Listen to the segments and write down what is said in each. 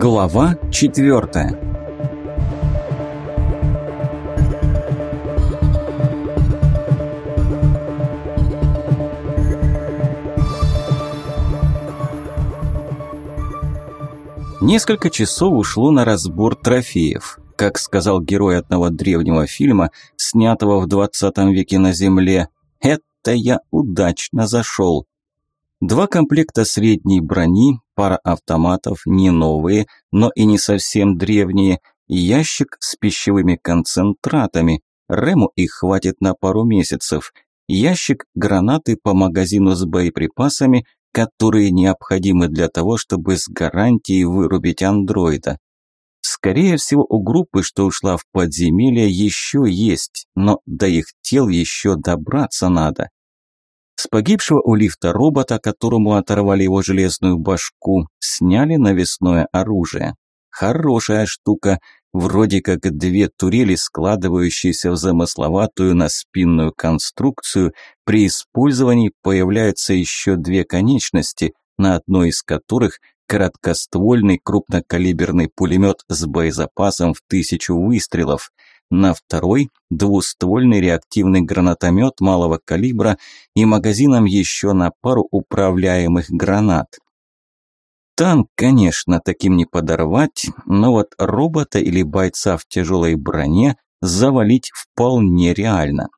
Глава четвертая Несколько часов ушло на разбор трофеев. Как сказал герой одного древнего фильма, снятого в 20 веке на Земле, «Это я удачно зашел». Два комплекта средней брони, пара автоматов, не новые, но и не совсем древние, ящик с пищевыми концентратами. Рему их хватит на пару месяцев. Ящик гранаты по магазину с боеприпасами, которые необходимы для того, чтобы с гарантией вырубить андроида. Скорее всего, у группы, что ушла в подземелье, еще есть, но до их тел еще добраться надо. С погибшего у лифта робота, которому оторвали его железную башку, сняли навесное оружие. Хорошая штука, вроде как две турели, складывающиеся в замысловатую на спинную конструкцию. При использовании появляются еще две конечности, на одной из которых краткоствольный крупнокалиберный пулемет с боезапасом в тысячу выстрелов – на второй – двуствольный реактивный гранатомет малого калибра и магазином еще на пару управляемых гранат. Танк, конечно, таким не подорвать, но вот робота или бойца в тяжелой броне завалить вполне реально.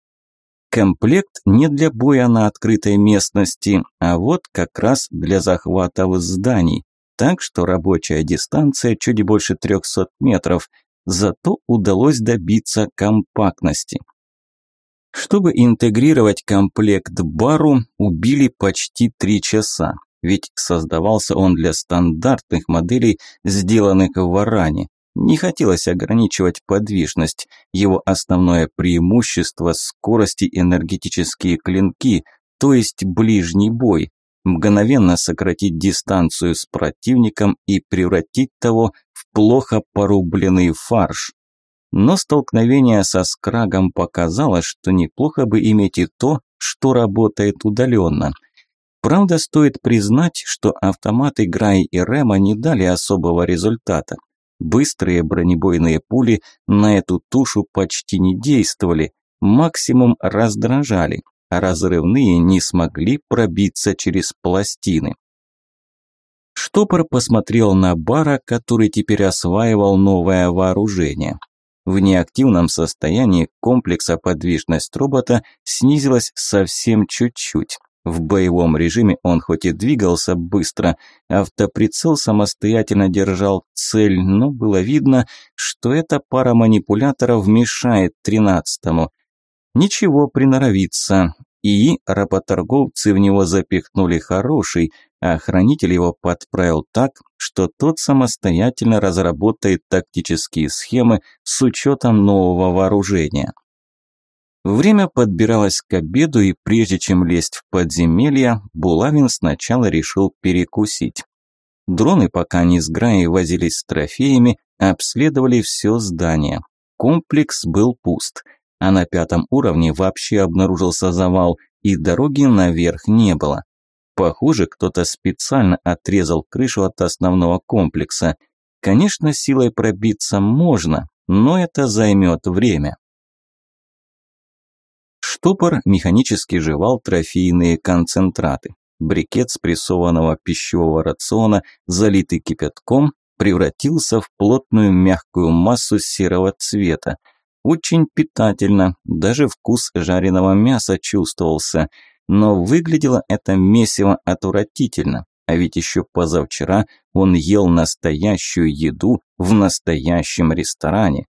Комплект не для боя на открытой местности, а вот как раз для захватов зданий, так что рабочая дистанция чуть больше 300 метров – зато удалось добиться компактности. Чтобы интегрировать комплект бару, убили почти три часа, ведь создавался он для стандартных моделей, сделанных в Аране. Не хотелось ограничивать подвижность, его основное преимущество – скорость и энергетические клинки, то есть ближний бой, мгновенно сократить дистанцию с противником и превратить того в плохо порубленный фарш. Но столкновение со скрагом показало, что неплохо бы иметь и то, что работает удаленно. Правда, стоит признать, что автоматы Грай и Рема не дали особого результата. Быстрые бронебойные пули на эту тушу почти не действовали, максимум раздражали, а разрывные не смогли пробиться через пластины. Штопор посмотрел на Бара, который теперь осваивал новое вооружение. В неактивном состоянии комплекса подвижность робота снизилась совсем чуть-чуть. В боевом режиме он хоть и двигался быстро, автоприцел самостоятельно держал цель, но было видно, что эта пара манипуляторов мешает тринадцатому. Ничего приноровится. И работорговцы в него запихнули хороший, а хранитель его подправил так, что тот самостоятельно разработает тактические схемы с учетом нового вооружения. Время подбиралось к обеду, и прежде чем лезть в подземелье, Булавин сначала решил перекусить. Дроны, пока не с Граей возились с трофеями, обследовали все здание. Комплекс был пуст, а на пятом уровне вообще обнаружился завал, и дороги наверх не было. Похоже, кто-то специально отрезал крышу от основного комплекса. Конечно, силой пробиться можно, но это займет время. Штопор механически жевал трофейные концентраты. Брикет спрессованного пищевого рациона, залитый кипятком, превратился в плотную мягкую массу серого цвета. Очень питательно, даже вкус жареного мяса чувствовался – но выглядело это месиво отвратительно, а ведь еще позавчера он ел настоящую еду в настоящем ресторане.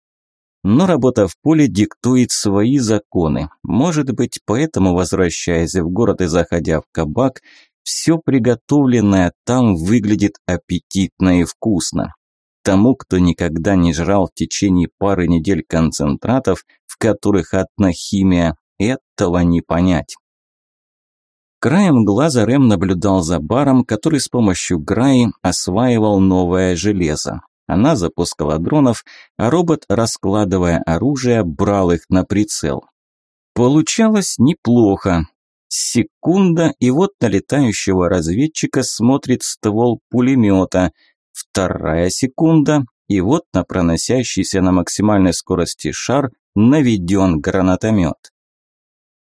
Но работа в поле диктует свои законы. Может быть, поэтому, возвращаясь в город и заходя в кабак, все приготовленное там выглядит аппетитно и вкусно. Тому, кто никогда не жрал в течение пары недель концентратов, в которых одна химия, этого не понять. Краем глаза Рэм наблюдал за баром, который с помощью Граи осваивал новое железо. Она запускала дронов, а робот, раскладывая оружие, брал их на прицел. Получалось неплохо. Секунда, и вот на летающего разведчика смотрит ствол пулемета. Вторая секунда, и вот на проносящийся на максимальной скорости шар наведен гранатомет.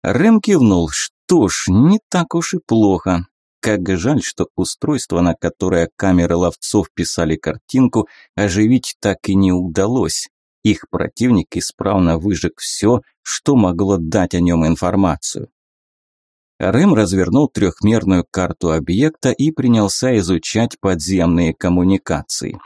Рэм кивнул, что ж, не так уж и плохо. Как жаль, что устройство, на которое камеры ловцов писали картинку, оживить так и не удалось. Их противник исправно выжег все, что могло дать о нем информацию. Рэм развернул трехмерную карту объекта и принялся изучать подземные коммуникации.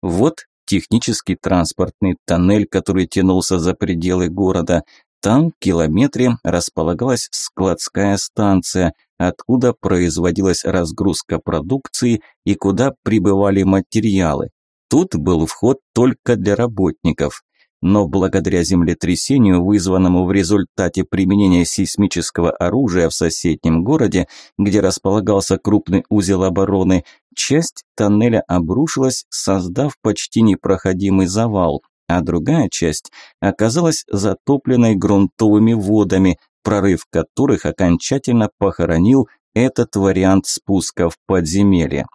Вот технический транспортный тоннель, который тянулся за пределы города, там в километре располагалась складская станция, откуда производилась разгрузка продукции и куда прибывали материалы. Тут был вход только для работников. Но благодаря землетрясению, вызванному в результате применения сейсмического оружия в соседнем городе, где располагался крупный узел обороны, часть тоннеля обрушилась, создав почти непроходимый завал а другая часть оказалась затопленной грунтовыми водами, прорыв которых окончательно похоронил этот вариант спуска в подземелье.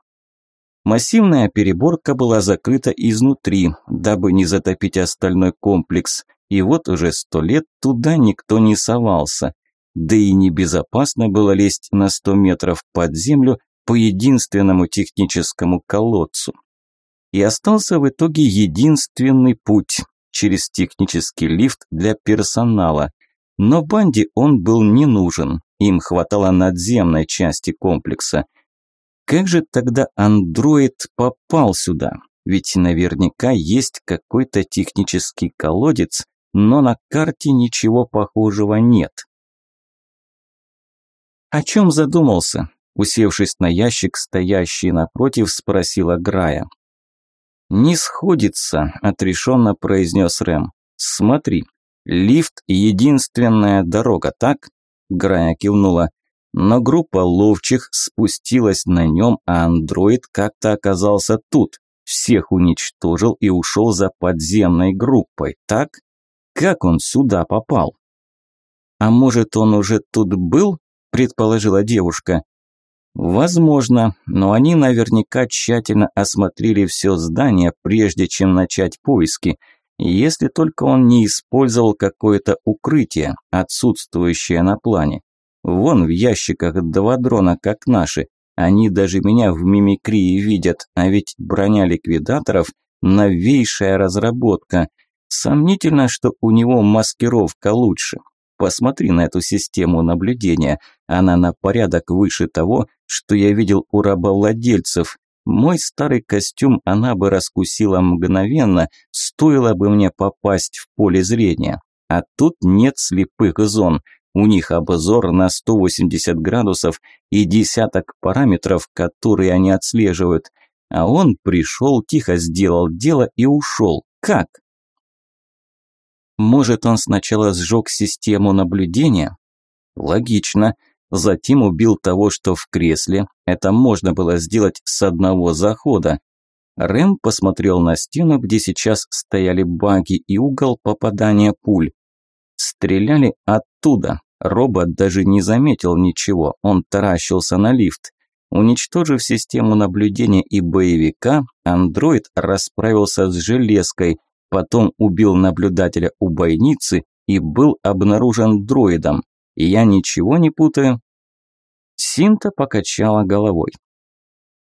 Массивная переборка была закрыта изнутри, дабы не затопить остальной комплекс, и вот уже сто лет туда никто не совался. Да и небезопасно было лезть на сто метров под землю по единственному техническому колодцу и остался в итоге единственный путь – через технический лифт для персонала. Но банде он был не нужен, им хватало надземной части комплекса. Как же тогда андроид попал сюда? Ведь наверняка есть какой-то технический колодец, но на карте ничего похожего нет. «О чем задумался?» – усевшись на ящик, стоящий напротив, спросила Грая. «Не сходится», – отрешенно произнес Рэм. «Смотри, лифт – единственная дорога, так?» Грая кивнула. Но группа ловчих спустилась на нем, а андроид как-то оказался тут. Всех уничтожил и ушел за подземной группой, так? Как он сюда попал? «А может, он уже тут был?» – предположила девушка. Возможно, но они наверняка тщательно осмотрели все здание, прежде чем начать поиски, если только он не использовал какое-то укрытие, отсутствующее на плане. Вон в ящиках два дрона, как наши. Они даже меня в мимикрии видят, а ведь броня ликвидаторов – новейшая разработка. Сомнительно, что у него маскировка лучше. Посмотри на эту систему наблюдения. Она на порядок выше того, что я видел у рабовладельцев. Мой старый костюм она бы раскусила мгновенно, стоило бы мне попасть в поле зрения. А тут нет слепых зон. У них обзор на 180 градусов и десяток параметров, которые они отслеживают. А он пришел, тихо сделал дело и ушел. Как? Может, он сначала сжег систему наблюдения? Логично. Затем убил того, что в кресле. Это можно было сделать с одного захода. Рэм посмотрел на стену, где сейчас стояли баги и угол попадания пуль. Стреляли оттуда. Робот даже не заметил ничего, он таращился на лифт. Уничтожив систему наблюдения и боевика, андроид расправился с железкой, Потом убил наблюдателя у бойницы и был обнаружен дроидом. И я ничего не путаю. Синта покачала головой.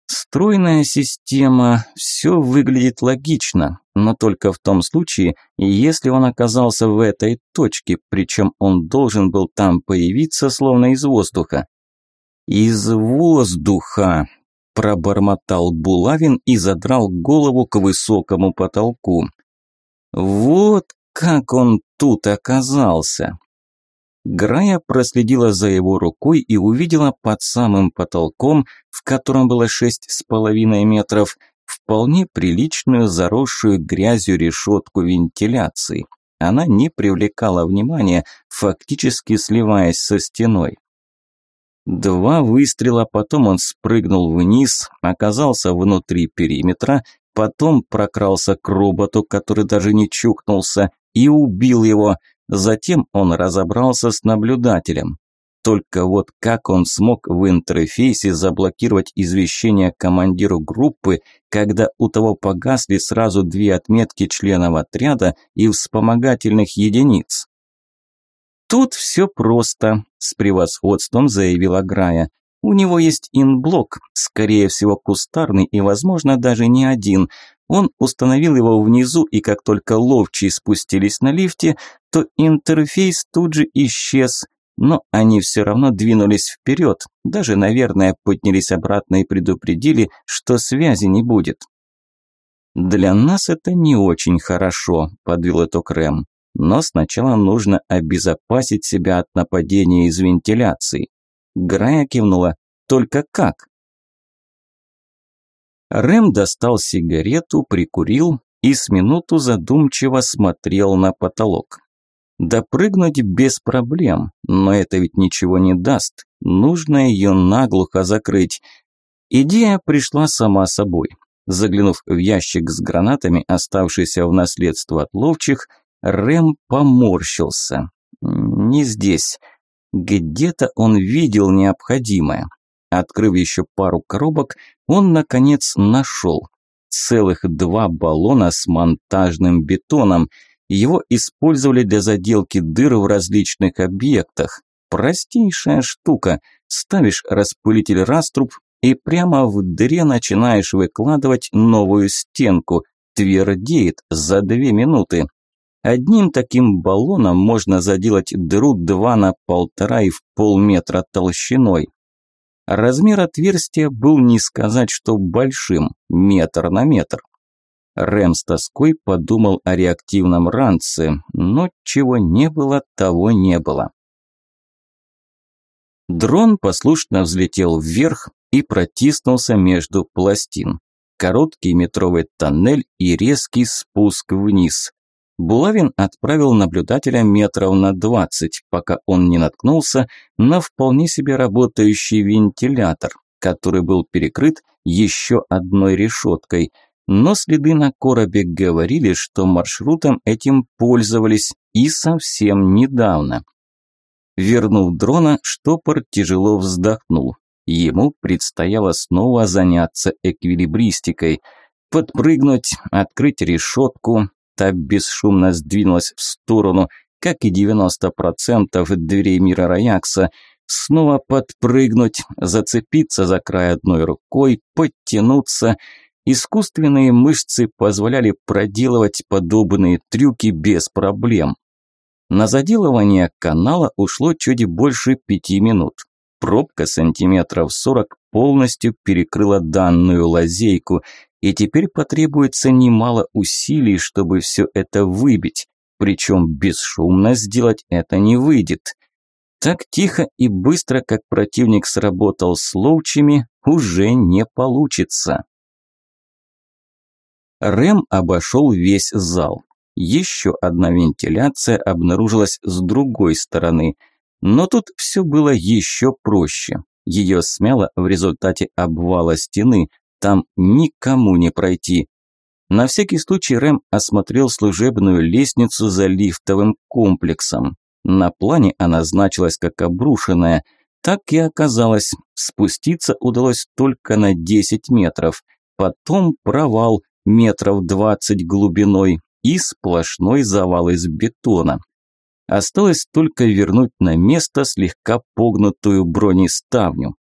Стройная система, все выглядит логично, но только в том случае, если он оказался в этой точке, причем он должен был там появиться, словно из воздуха. «Из воздуха!» – пробормотал Булавин и задрал голову к высокому потолку. Вот как он тут оказался. Грая проследила за его рукой и увидела под самым потолком, в котором было шесть с половиной метров, вполне приличную заросшую грязью решетку вентиляции. Она не привлекала внимания, фактически сливаясь со стеной. Два выстрела, потом он спрыгнул вниз, оказался внутри периметра Потом прокрался к роботу, который даже не чукнулся, и убил его. Затем он разобрался с наблюдателем. Только вот как он смог в интерфейсе заблокировать извещение командиру группы, когда у того погасли сразу две отметки членов отряда и вспомогательных единиц? «Тут все просто», – с превосходством заявила Грая. У него есть инблок, скорее всего кустарный и, возможно, даже не один. Он установил его внизу, и как только ловчие спустились на лифте, то интерфейс тут же исчез. Но они все равно двинулись вперед, даже, наверное, поднялись обратно и предупредили, что связи не будет. «Для нас это не очень хорошо», – подвел итог Рэм. «Но сначала нужно обезопасить себя от нападения из вентиляции». Грая кивнула. «Только как?» Рэм достал сигарету, прикурил и с минуту задумчиво смотрел на потолок. Допрыгнуть без проблем, но это ведь ничего не даст. Нужно ее наглухо закрыть. Идея пришла сама собой. Заглянув в ящик с гранатами, оставшийся в наследство от ловчих, Рэм поморщился. «Не здесь». Где-то он видел необходимое. Открыв еще пару коробок, он, наконец, нашел целых два баллона с монтажным бетоном. Его использовали для заделки дыр в различных объектах. Простейшая штука. Ставишь распылитель раструб и прямо в дыре начинаешь выкладывать новую стенку. Твердеет за две минуты. Одним таким баллоном можно заделать дыру 2 на полтора и в полметра толщиной. Размер отверстия был не сказать, что большим, метр на метр. Рэм с тоской подумал о реактивном ранце, но чего не было, того не было. Дрон послушно взлетел вверх и протиснулся между пластин. Короткий метровый тоннель и резкий спуск вниз. Булавин отправил наблюдателя метров на двадцать, пока он не наткнулся на вполне себе работающий вентилятор, который был перекрыт еще одной решеткой. Но следы на коробе говорили, что маршрутом этим пользовались и совсем недавно. Вернув дрона, штопор тяжело вздохнул. Ему предстояло снова заняться эквилибристикой – подпрыгнуть, открыть решетку, та бесшумно сдвинулась в сторону, как и 90% дверей мира Раякса, снова подпрыгнуть, зацепиться за край одной рукой, подтянуться. Искусственные мышцы позволяли проделывать подобные трюки без проблем. На заделывание канала ушло чуть больше пяти минут. Пробка сантиметров сорок полностью перекрыла данную лазейку и теперь потребуется немало усилий, чтобы все это выбить, причем бесшумно сделать это не выйдет. Так тихо и быстро, как противник сработал с ловчими, уже не получится. Рэм обошел весь зал. Еще одна вентиляция обнаружилась с другой стороны, но тут все было еще проще. Ее смяло в результате обвала стены, там никому не пройти. На всякий случай Рэм осмотрел служебную лестницу за лифтовым комплексом. На плане она значилась как обрушенная. Так и оказалось. Спуститься удалось только на 10 метров. Потом провал метров 20 глубиной и сплошной завал из бетона. Осталось только вернуть на место слегка погнутую бронеставню.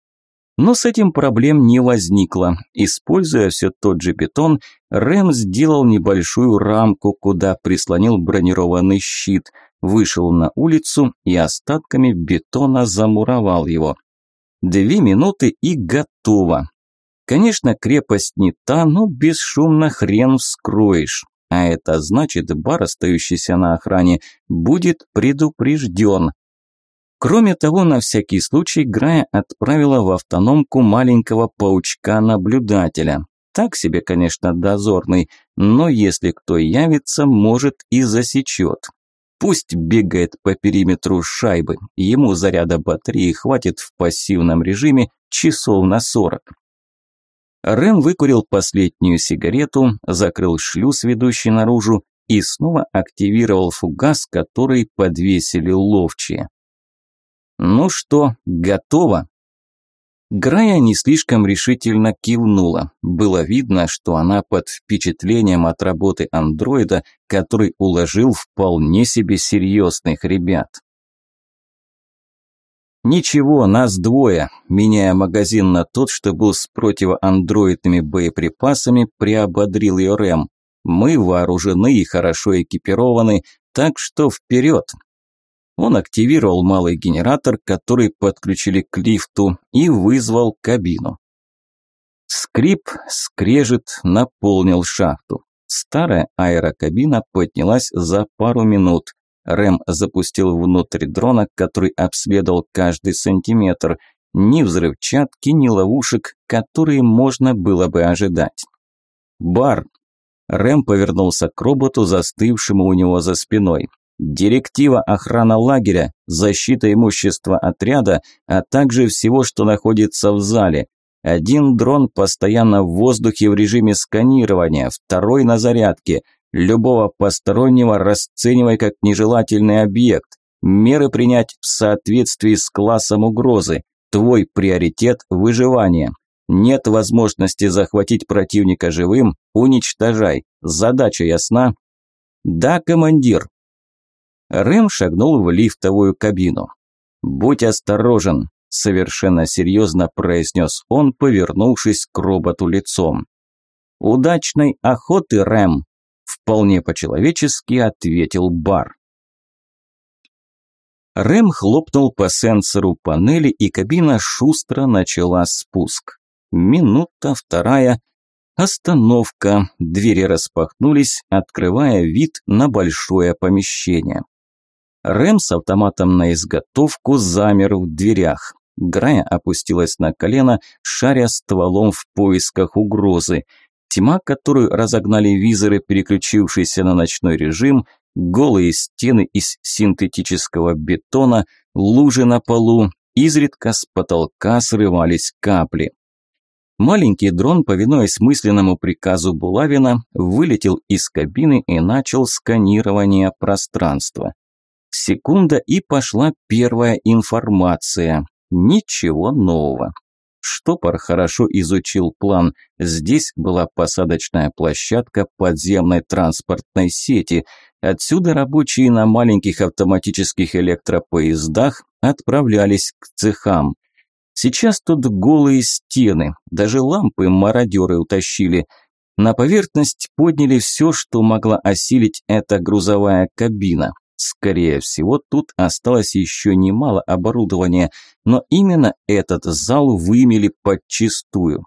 Но с этим проблем не возникло. Используя все тот же бетон, Рэм сделал небольшую рамку, куда прислонил бронированный щит, вышел на улицу и остатками бетона замуровал его. Две минуты и готово. Конечно, крепость не та, но бесшумно хрен вскроешь. А это значит, бар, остающийся на охране, будет предупрежден. Кроме того, на всякий случай Грая отправила в автономку маленького паучка-наблюдателя. Так себе, конечно, дозорный, но если кто явится, может и засечет. Пусть бегает по периметру шайбы, ему заряда батареи хватит в пассивном режиме часов на сорок. Рэм выкурил последнюю сигарету, закрыл шлюз, ведущий наружу, и снова активировал фугас, который подвесили ловчие. «Ну что, готово?» Грая не слишком решительно кивнула. Было видно, что она под впечатлением от работы андроида, который уложил вполне себе серьезных ребят. «Ничего, нас двое», – меняя магазин на тот, что был с противоандроидными боеприпасами, приободрил ее Рэм. «Мы вооружены и хорошо экипированы, так что вперед, он активировал малый генератор, который подключили к лифту, и вызвал кабину. Скрип, скрежет, наполнил шахту. Старая аэрокабина поднялась за пару минут. Рэм запустил внутрь дрона, который обследовал каждый сантиметр. Ни взрывчатки, ни ловушек, которые можно было бы ожидать. «Бар!» Рэм повернулся к роботу, застывшему у него за спиной. Директива охрана лагеря, защита имущества отряда, а также всего, что находится в зале. Один дрон постоянно в воздухе в режиме сканирования, второй на зарядке. Любого постороннего расценивай как нежелательный объект. Меры принять в соответствии с классом угрозы. Твой приоритет – выживание. Нет возможности захватить противника живым – уничтожай. Задача ясна? Да, командир, Рэм шагнул в лифтовую кабину. «Будь осторожен», – совершенно серьезно произнес он, повернувшись к роботу лицом. «Удачной охоты, Рэм!» – вполне по-человечески ответил Бар. Рэм хлопнул по сенсору панели, и кабина шустро начала спуск. Минута, вторая. Остановка. Двери распахнулись, открывая вид на большое помещение. Рэм с автоматом на изготовку замер в дверях. Грая опустилась на колено, шаря стволом в поисках угрозы. Тьма, которую разогнали визоры, переключившиеся на ночной режим, голые стены из синтетического бетона, лужи на полу, изредка с потолка срывались капли. Маленький дрон, повинуясь мысленному приказу Булавина, вылетел из кабины и начал сканирование пространства. Секунда и пошла первая информация. Ничего нового. Штопор хорошо изучил план. Здесь была посадочная площадка подземной транспортной сети. Отсюда рабочие на маленьких автоматических электропоездах отправлялись к цехам. Сейчас тут голые стены, даже лампы мародеры утащили. На поверхность подняли все, что могла осилить эта грузовая кабина. Скорее всего, тут осталось еще немало оборудования, но именно этот зал вымели подчистую.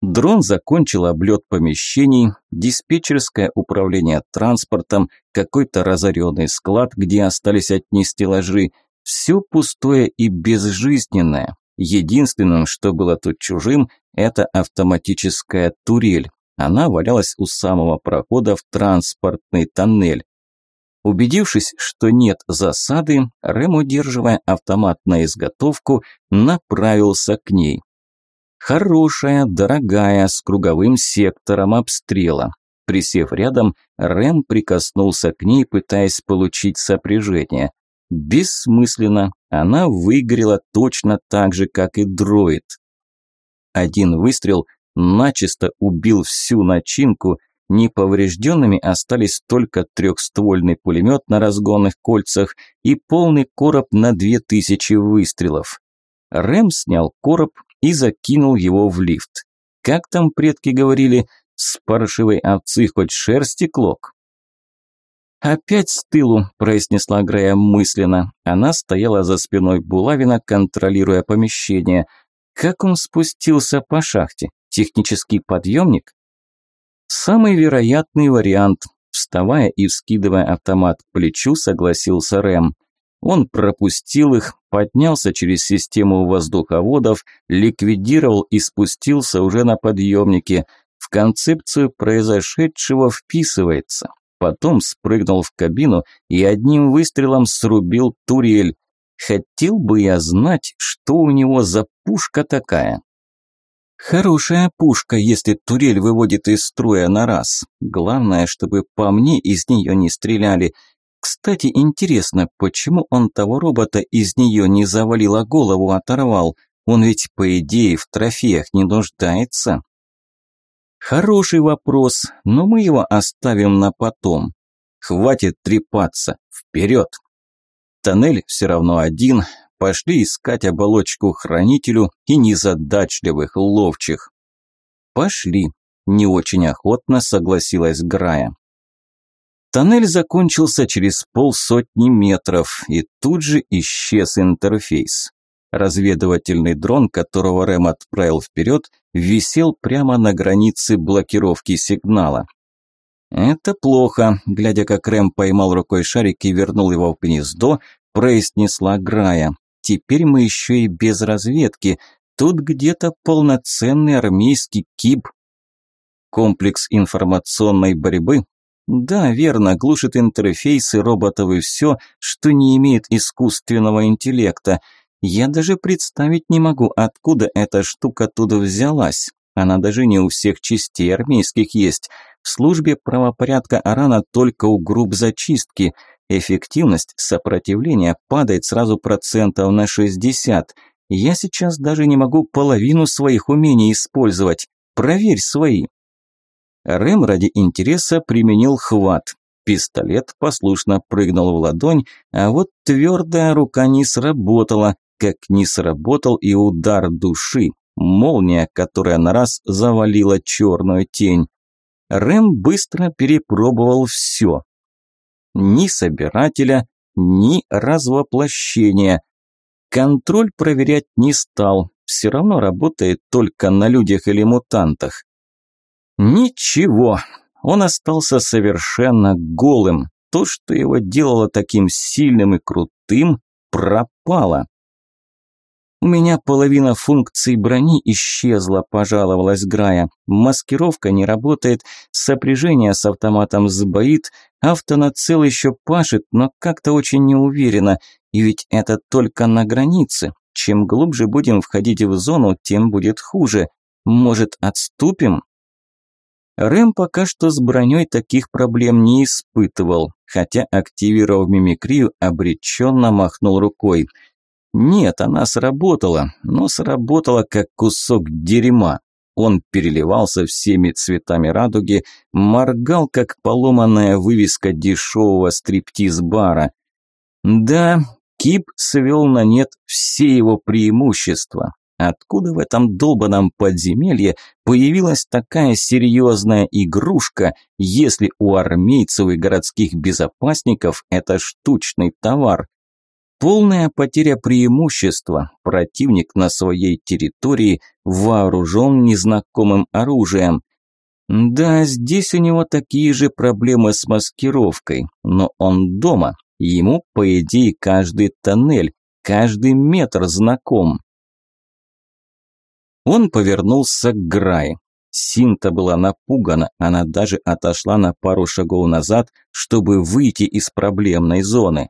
Дрон закончил облет помещений, диспетчерское управление транспортом, какой-то разоренный склад, где остались одни стеллажи. Все пустое и безжизненное. Единственным, что было тут чужим, это автоматическая турель. Она валялась у самого прохода в транспортный тоннель. Убедившись, что нет засады, Рэм, удерживая автомат на изготовку, направился к ней. Хорошая, дорогая, с круговым сектором обстрела. Присев рядом, Рэм прикоснулся к ней, пытаясь получить сопряжение. Бессмысленно, она выгорела точно так же, как и дроид. Один выстрел начисто убил всю начинку – Неповрежденными остались только трехствольный пулемет на разгонных кольцах и полный короб на 2000 выстрелов. Рэм снял короб и закинул его в лифт. Как там предки говорили, с паршивой овцы хоть шерсти клок. «Опять с тылу», – произнесла Грея мысленно. Она стояла за спиной Булавина, контролируя помещение. «Как он спустился по шахте? Технический подъемник?» Самый вероятный вариант. Вставая и вскидывая автомат к плечу, согласился Рэм. Он пропустил их, поднялся через систему воздуховодов, ликвидировал и спустился уже на подъемнике. В концепцию произошедшего вписывается. Потом спрыгнул в кабину и одним выстрелом срубил турель. Хотел бы я знать, что у него за пушка такая. Хорошая пушка, если турель выводит из строя на раз. Главное, чтобы по мне из нее не стреляли. Кстати, интересно, почему он того робота из нее не завалил, а голову оторвал? Он ведь, по идее, в трофеях не нуждается. Хороший вопрос, но мы его оставим на потом. Хватит трепаться, вперед! Тоннель все равно один, пошли искать оболочку хранителю и незадачливых ловчих. Пошли, не очень охотно согласилась Грая. Тоннель закончился через полсотни метров, и тут же исчез интерфейс. Разведывательный дрон, которого Рэм отправил вперед, висел прямо на границе блокировки сигнала. Это плохо, глядя, как Рэм поймал рукой шарик и вернул его в гнездо, произнесла Грая. Теперь мы еще и без разведки. Тут где-то полноценный армейский киб. Комплекс информационной борьбы? Да, верно, глушит интерфейсы роботов и все, что не имеет искусственного интеллекта. Я даже представить не могу, откуда эта штука туда взялась. Она даже не у всех частей армейских есть. В службе правопорядка Арана только у групп зачистки – эффективность сопротивления падает сразу процентов на 60. Я сейчас даже не могу половину своих умений использовать. Проверь свои. Рэм ради интереса применил хват. Пистолет послушно прыгнул в ладонь, а вот твердая рука не сработала, как не сработал и удар души, молния, которая на раз завалила черную тень. Рэм быстро перепробовал все ни собирателя, ни развоплощения. Контроль проверять не стал, все равно работает только на людях или мутантах. Ничего, он остался совершенно голым. То, что его делало таким сильным и крутым, пропало. «У меня половина функций брони исчезла», – пожаловалась Грая. «Маскировка не работает, сопряжение с автоматом сбоит, авто на цел еще пашет, но как-то очень неуверенно. И ведь это только на границе. Чем глубже будем входить в зону, тем будет хуже. Может, отступим?» Рэм пока что с броней таких проблем не испытывал, хотя, активировав мимикрию, обреченно махнул рукой – нет, она сработала, но сработала как кусок дерьма. Он переливался всеми цветами радуги, моргал, как поломанная вывеска дешевого стриптиз-бара. Да, Кип свел на нет все его преимущества. Откуда в этом долбанном подземелье появилась такая серьезная игрушка, если у армейцев и городских безопасников это штучный товар? Полная потеря преимущества. Противник на своей территории вооружен незнакомым оружием. Да, здесь у него такие же проблемы с маскировкой, но он дома. Ему, по идее, каждый тоннель, каждый метр знаком. Он повернулся к Грай. Синта была напугана, она даже отошла на пару шагов назад, чтобы выйти из проблемной зоны.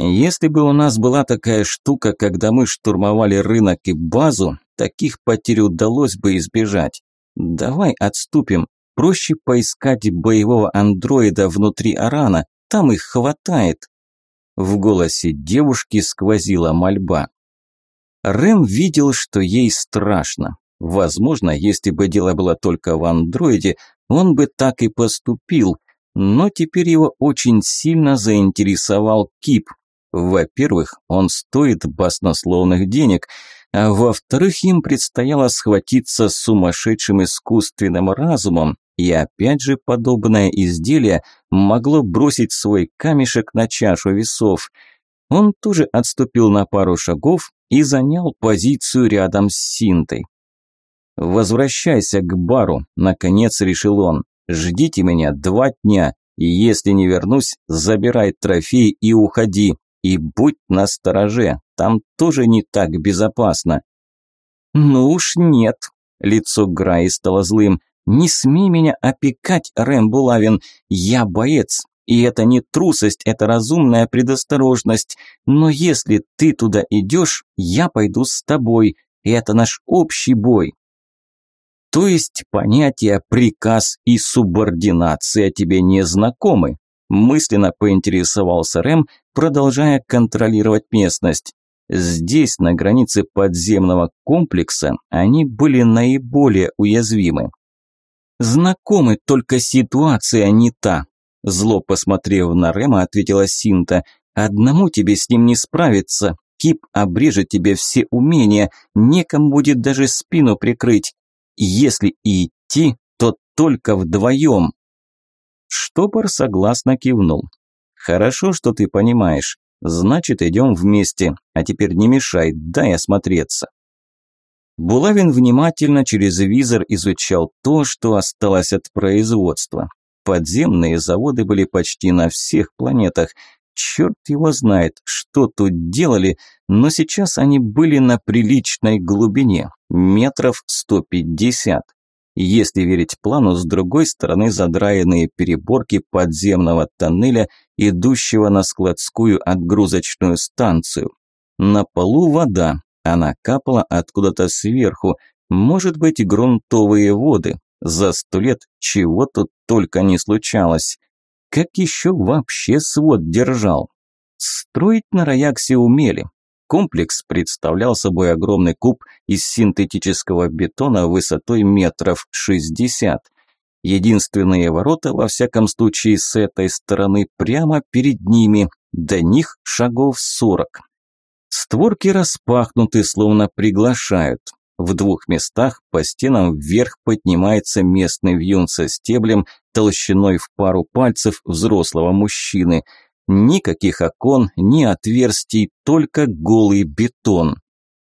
Если бы у нас была такая штука, когда мы штурмовали рынок и базу, таких потерь удалось бы избежать. Давай отступим. Проще поискать боевого андроида внутри Арана, там их хватает. В голосе девушки сквозила мольба. Рэм видел, что ей страшно. Возможно, если бы дело было только в андроиде, он бы так и поступил, но теперь его очень сильно заинтересовал Кип, во-первых, он стоит баснословных денег, а во-вторых, им предстояло схватиться с сумасшедшим искусственным разумом, и опять же подобное изделие могло бросить свой камешек на чашу весов. Он тоже отступил на пару шагов и занял позицию рядом с Синтой. «Возвращайся к бару», – наконец решил он. «Ждите меня два дня, и если не вернусь, забирай трофей и уходи. И будь настороже, там тоже не так безопасно. Ну уж нет, лицо Граи стало злым. Не смей меня опекать, Рэм Булавин. Я боец, и это не трусость, это разумная предосторожность. Но если ты туда идешь, я пойду с тобой. И это наш общий бой. То есть понятия приказ и субординация тебе не знакомы. Мысленно поинтересовался Рэм, продолжая контролировать местность. Здесь, на границе подземного комплекса, они были наиболее уязвимы. «Знакомы, только ситуация не та», – зло посмотрев на Рема, ответила Синта. «Одному тебе с ним не справиться. Кип обрежет тебе все умения, неком будет даже спину прикрыть. Если и идти, то только вдвоем». Штопор согласно кивнул. «Хорошо, что ты понимаешь. Значит, идем вместе. А теперь не мешай, дай осмотреться». Булавин внимательно через визор изучал то, что осталось от производства. Подземные заводы были почти на всех планетах. Черт его знает, что тут делали, но сейчас они были на приличной глубине, метров 150 если верить плану, с другой стороны задраенные переборки подземного тоннеля, идущего на складскую отгрузочную станцию. На полу вода, она капала откуда-то сверху, может быть, грунтовые воды. За сто лет чего тут только не случалось. Как еще вообще свод держал? Строить на Раяксе умели, Комплекс представлял собой огромный куб из синтетического бетона высотой метров 60. Единственные ворота, во всяком случае, с этой стороны прямо перед ними, до них шагов 40. Створки распахнуты, словно приглашают. В двух местах по стенам вверх поднимается местный вьюн со стеблем толщиной в пару пальцев взрослого мужчины – Никаких окон, ни отверстий, только голый бетон.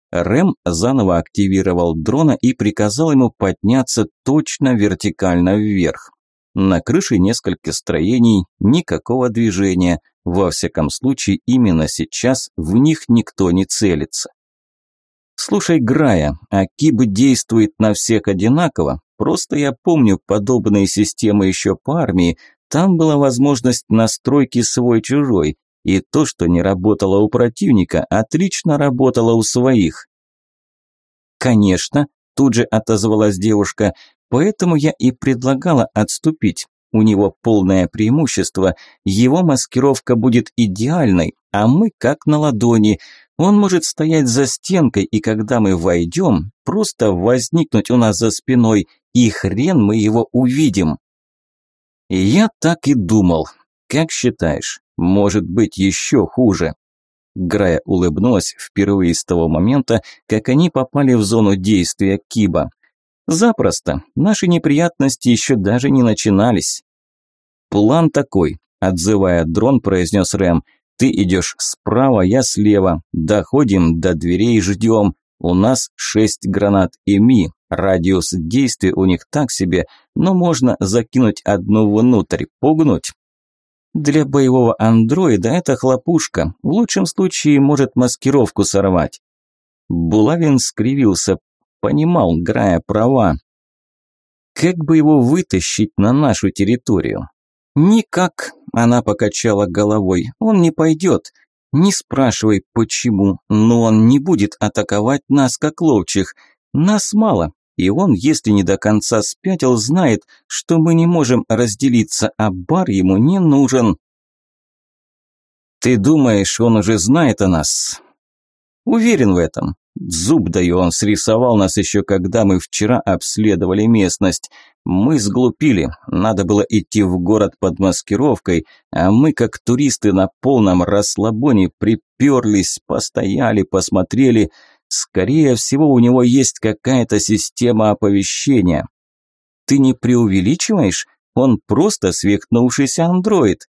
Рэм заново активировал дрона и приказал ему подняться точно вертикально вверх. На крыше несколько строений, никакого движения. Во всяком случае, именно сейчас в них никто не целится. «Слушай, Грая, а Акиб действует на всех одинаково. Просто я помню подобные системы еще по армии, там была возможность настройки свой-чужой, и то, что не работало у противника, отлично работало у своих. «Конечно», – тут же отозвалась девушка, – «поэтому я и предлагала отступить. У него полное преимущество, его маскировка будет идеальной, а мы как на ладони. Он может стоять за стенкой, и когда мы войдем, просто возникнуть у нас за спиной, и хрен мы его увидим». Я так и думал. Как считаешь, может быть еще хуже? Грая улыбнулась впервые с того момента, как они попали в зону действия Киба. Запросто. Наши неприятности еще даже не начинались. План такой, отзывая дрон, произнес Рэм. Ты идешь справа, я слева. Доходим до дверей, и ждем. У нас шесть гранат и Ми". Радиус действия у них так себе, но можно закинуть одну внутрь, пугнуть. Для боевого андроида это хлопушка, в лучшем случае может маскировку сорвать. Булавин скривился, понимал, Грая права. Как бы его вытащить на нашу территорию? Никак, она покачала головой, он не пойдет. Не спрашивай, почему, но он не будет атаковать нас, как ловчих. Нас мало, и он, если не до конца спятил, знает, что мы не можем разделиться, а бар ему не нужен. Ты думаешь, он уже знает о нас? Уверен в этом. Зуб даю, он срисовал нас еще, когда мы вчера обследовали местность. Мы сглупили, надо было идти в город под маскировкой, а мы, как туристы на полном расслабоне, приперлись, постояли, посмотрели – Скорее всего, у него есть какая-то система оповещения. Ты не преувеличиваешь? Он просто свихнувшийся андроид.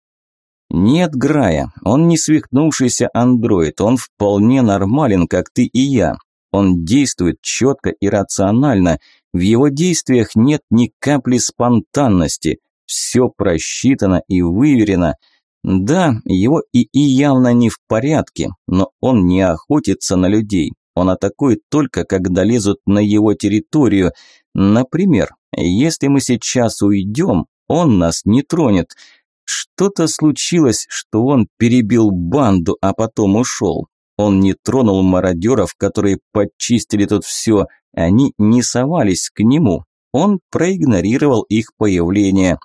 Нет, Грая, он не свихнувшийся андроид, он вполне нормален, как ты и я. Он действует четко и рационально, в его действиях нет ни капли спонтанности, все просчитано и выверено. Да, его ИИ явно не в порядке, но он не охотится на людей, он атакует только, когда лезут на его территорию. Например, если мы сейчас уйдем, он нас не тронет. Что-то случилось, что он перебил банду, а потом ушел. Он не тронул мародеров, которые подчистили тут все. Они не совались к нему. Он проигнорировал их появление.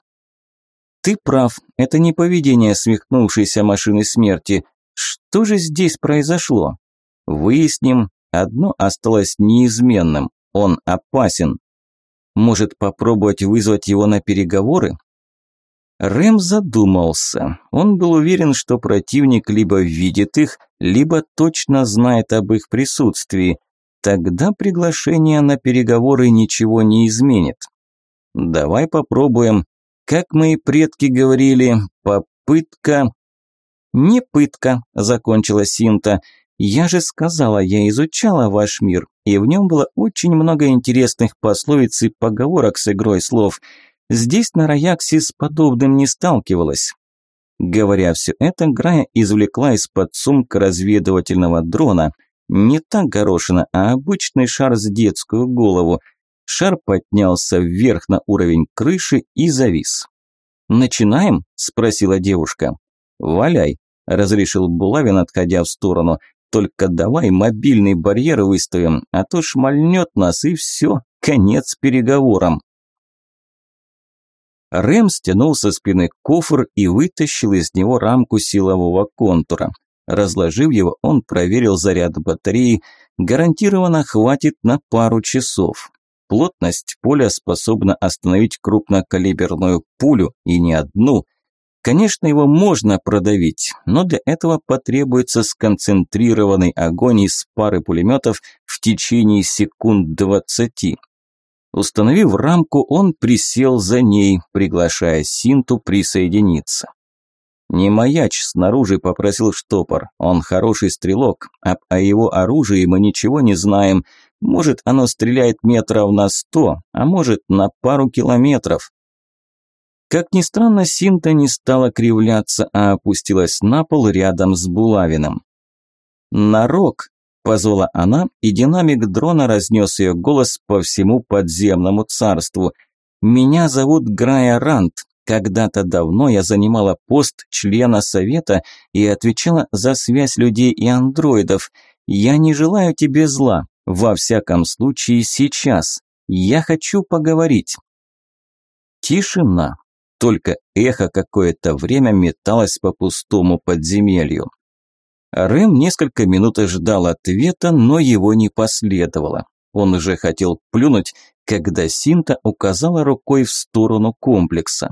Ты прав, это не поведение свихнувшейся машины смерти. Что же здесь произошло? Выясним, Одно осталось неизменным – он опасен. Может попробовать вызвать его на переговоры? Рэм задумался. Он был уверен, что противник либо видит их, либо точно знает об их присутствии. Тогда приглашение на переговоры ничего не изменит. Давай попробуем. Как мои предки говорили, попытка... Не пытка, закончила Синта. Я же сказала, я изучала ваш мир, и в нем было очень много интересных пословиц и поговорок с игрой слов. Здесь на Раяксе с подобным не сталкивалась. Говоря все это, Грая извлекла из-под сумка разведывательного дрона. Не так горошина, а обычный шар с детскую голову. Шар поднялся вверх на уровень крыши и завис. «Начинаем?» – спросила девушка. «Валяй», – разрешил Булавин, отходя в сторону – только давай мобильный барьер выставим, а то шмальнет нас и все, конец переговорам. Рэм стянул со спины кофр и вытащил из него рамку силового контура. Разложив его, он проверил заряд батареи. Гарантированно хватит на пару часов. Плотность поля способна остановить крупнокалиберную пулю и не одну. Конечно, его можно продавить, но для этого потребуется сконцентрированный огонь из пары пулеметов в течение секунд двадцати. Установив рамку, он присел за ней, приглашая Синту присоединиться. «Не маяч снаружи», – попросил штопор. «Он хороший стрелок, а о его оружии мы ничего не знаем. Может, оно стреляет метров на сто, а может, на пару километров. Как ни странно, Синта не стала кривляться, а опустилась на пол рядом с Булавиным. «Нарок!» – позвала она, и динамик дрона разнес ее голос по всему подземному царству. «Меня зовут Грая Рант. Когда-то давно я занимала пост члена совета и отвечала за связь людей и андроидов. Я не желаю тебе зла, во всяком случае сейчас. Я хочу поговорить». Тишина только эхо какое-то время металось по пустому подземелью. Рэм несколько минут ждал ответа, но его не последовало. Он уже хотел плюнуть, когда Синта указала рукой в сторону комплекса.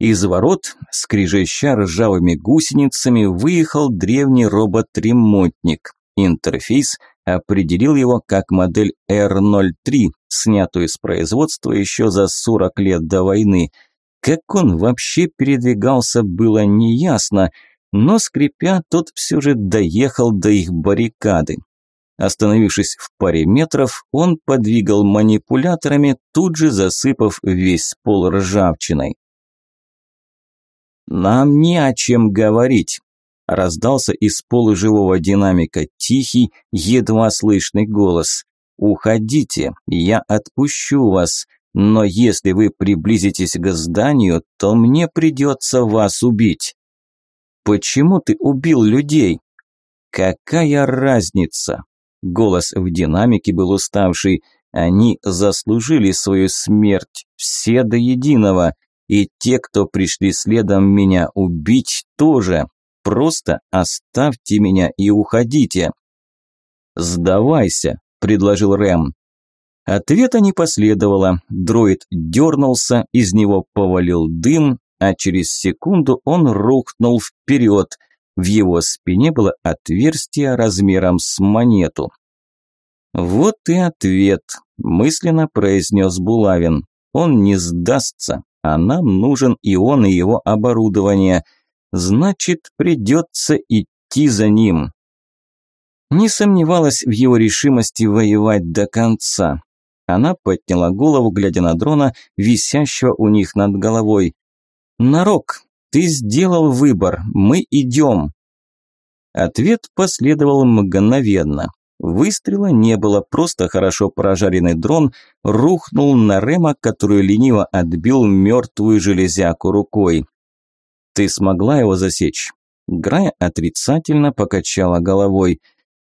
Из ворот, скрежеща ржавыми гусеницами, выехал древний робот-ремонтник. Интерфейс определил его как модель R03, снятую с производства еще за 40 лет до войны – как он вообще передвигался, было неясно, но, скрипя, тот все же доехал до их баррикады. Остановившись в паре метров, он подвигал манипуляторами, тут же засыпав весь пол ржавчиной. «Нам не о чем говорить», – раздался из полуживого динамика тихий, едва слышный голос. «Уходите, я отпущу вас. Но если вы приблизитесь к зданию, то мне придется вас убить. Почему ты убил людей? Какая разница? Голос в динамике был уставший. Они заслужили свою смерть, все до единого. И те, кто пришли следом меня убить, тоже. Просто оставьте меня и уходите. «Сдавайся», – предложил Рэм. Ответа не последовало. Дроид дернулся, из него повалил дым, а через секунду он рухнул вперед. В его спине было отверстие размером с монету. «Вот и ответ», – мысленно произнес Булавин. «Он не сдастся, а нам нужен и он, и его оборудование. Значит, придется идти за ним». Не сомневалась в его решимости воевать до конца. Она подняла голову, глядя на дрона, висящего у них над головой. «Нарок, ты сделал выбор, мы идем!» Ответ последовал мгновенно. Выстрела не было, просто хорошо прожаренный дрон рухнул на Рема, который лениво отбил мертвую железяку рукой. «Ты смогла его засечь?» Грая отрицательно покачала головой.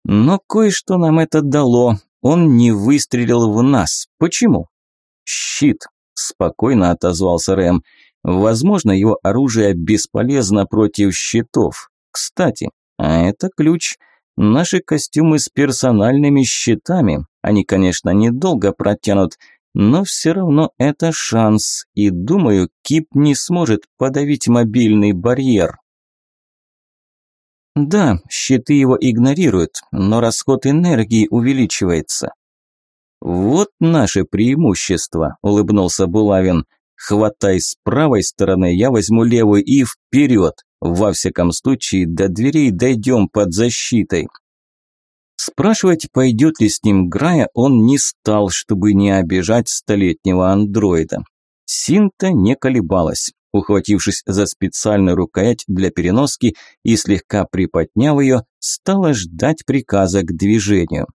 «Но кое-что нам это дало. Он не выстрелил в нас. Почему? Щит, спокойно отозвался Рэм. Возможно, его оружие бесполезно против щитов. Кстати, а это ключ. Наши костюмы с персональными щитами. Они, конечно, недолго протянут, но все равно это шанс, и думаю, Кип не сможет подавить мобильный барьер. Да, щиты его игнорируют, но расход энергии увеличивается. Вот наше преимущество, улыбнулся Булавин. Хватай с правой стороны, я возьму левую и вперед. Во всяком случае, до дверей дойдем под защитой. Спрашивать, пойдет ли с ним Грая, он не стал, чтобы не обижать столетнего андроида. Синта не колебалась ухватившись за специальную рукоять для переноски и слегка приподняв ее, стала ждать приказа к движению.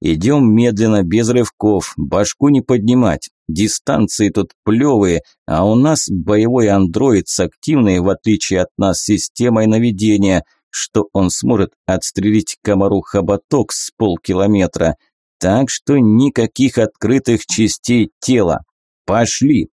«Идем медленно, без рывков, башку не поднимать, дистанции тут плевые, а у нас боевой андроид с активной, в отличие от нас, системой наведения, что он сможет отстрелить комару хоботок с полкилометра, так что никаких открытых частей тела. Пошли!»